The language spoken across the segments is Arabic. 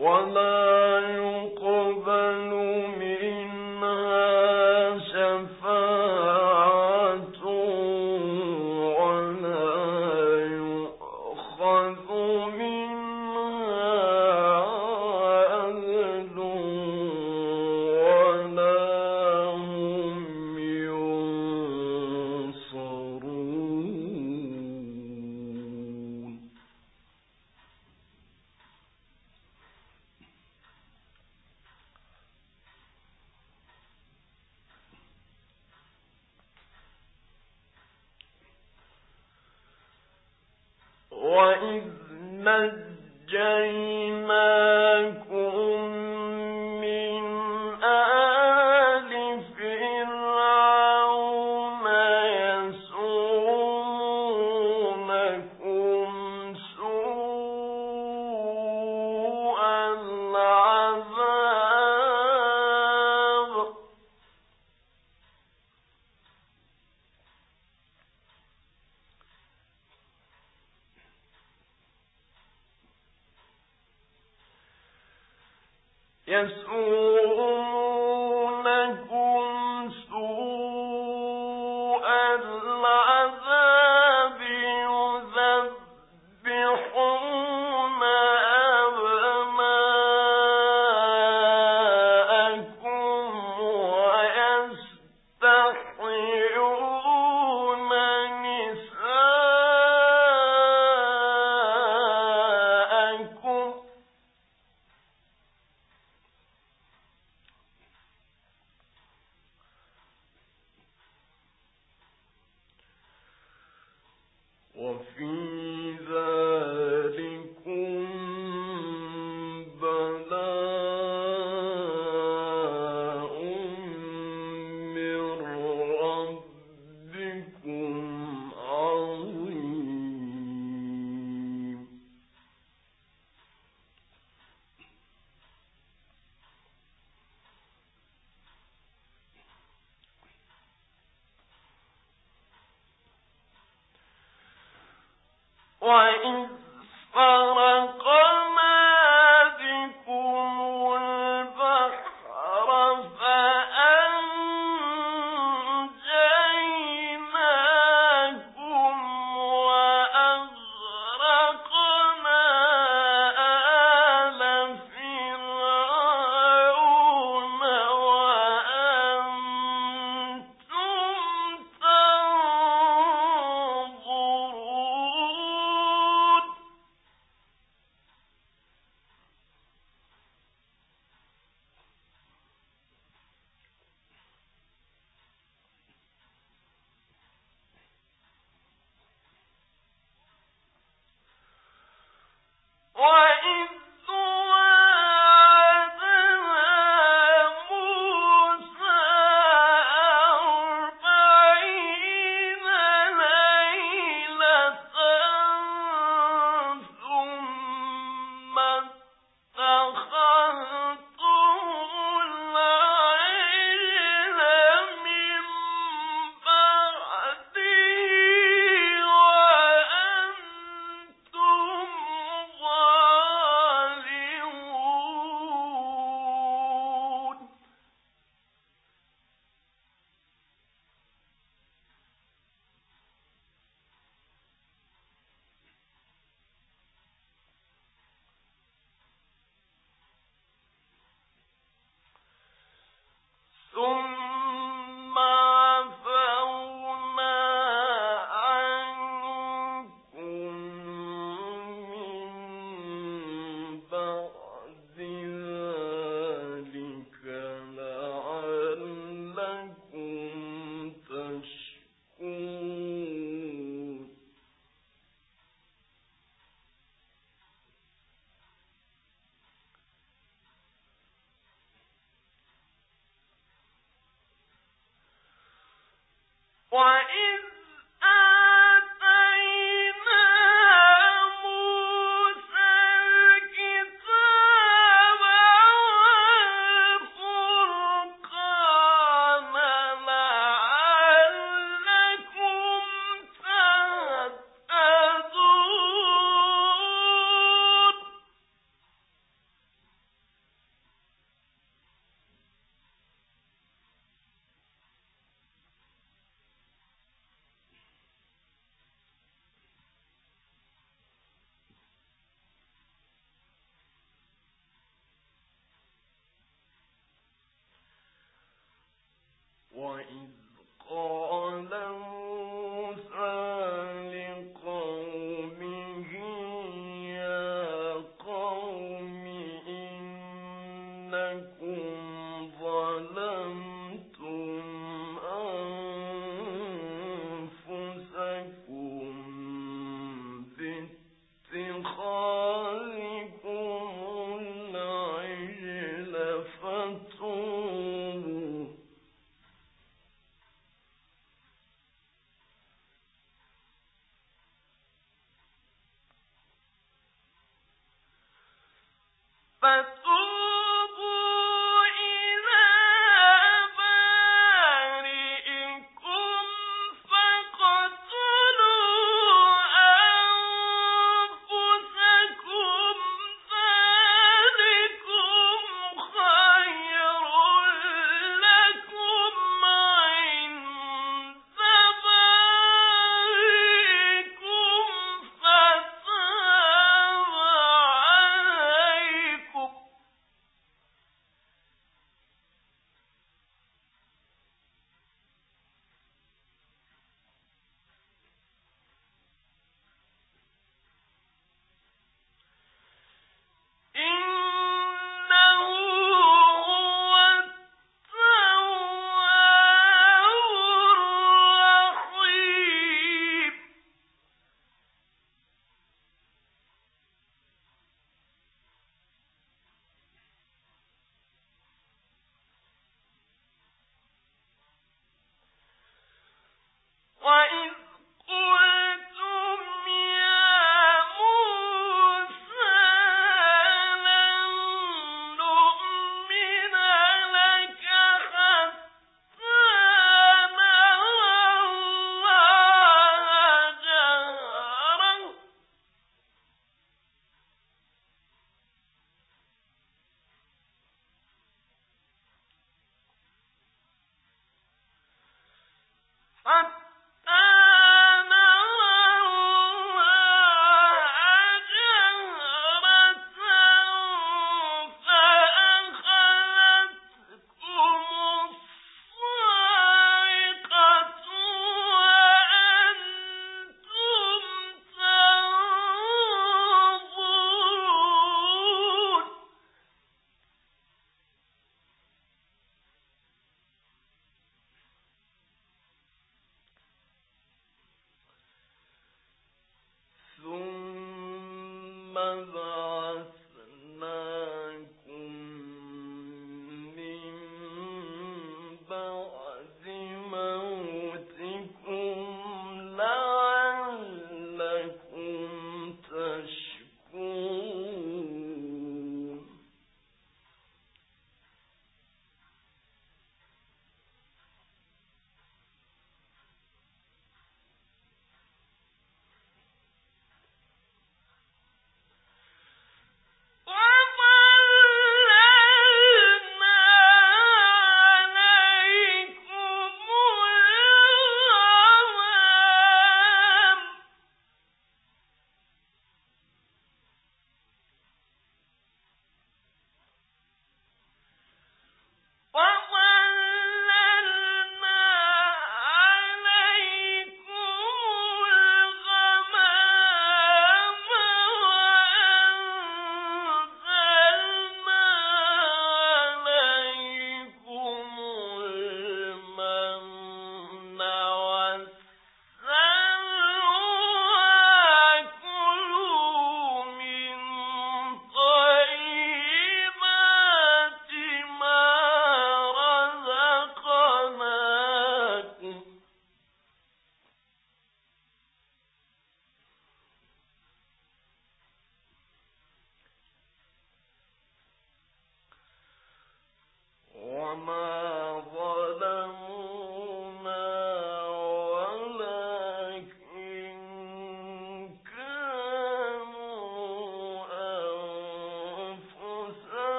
وإذ وإذ وإن important هذه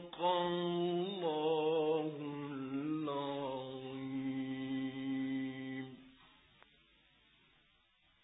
المحسنين صدق الله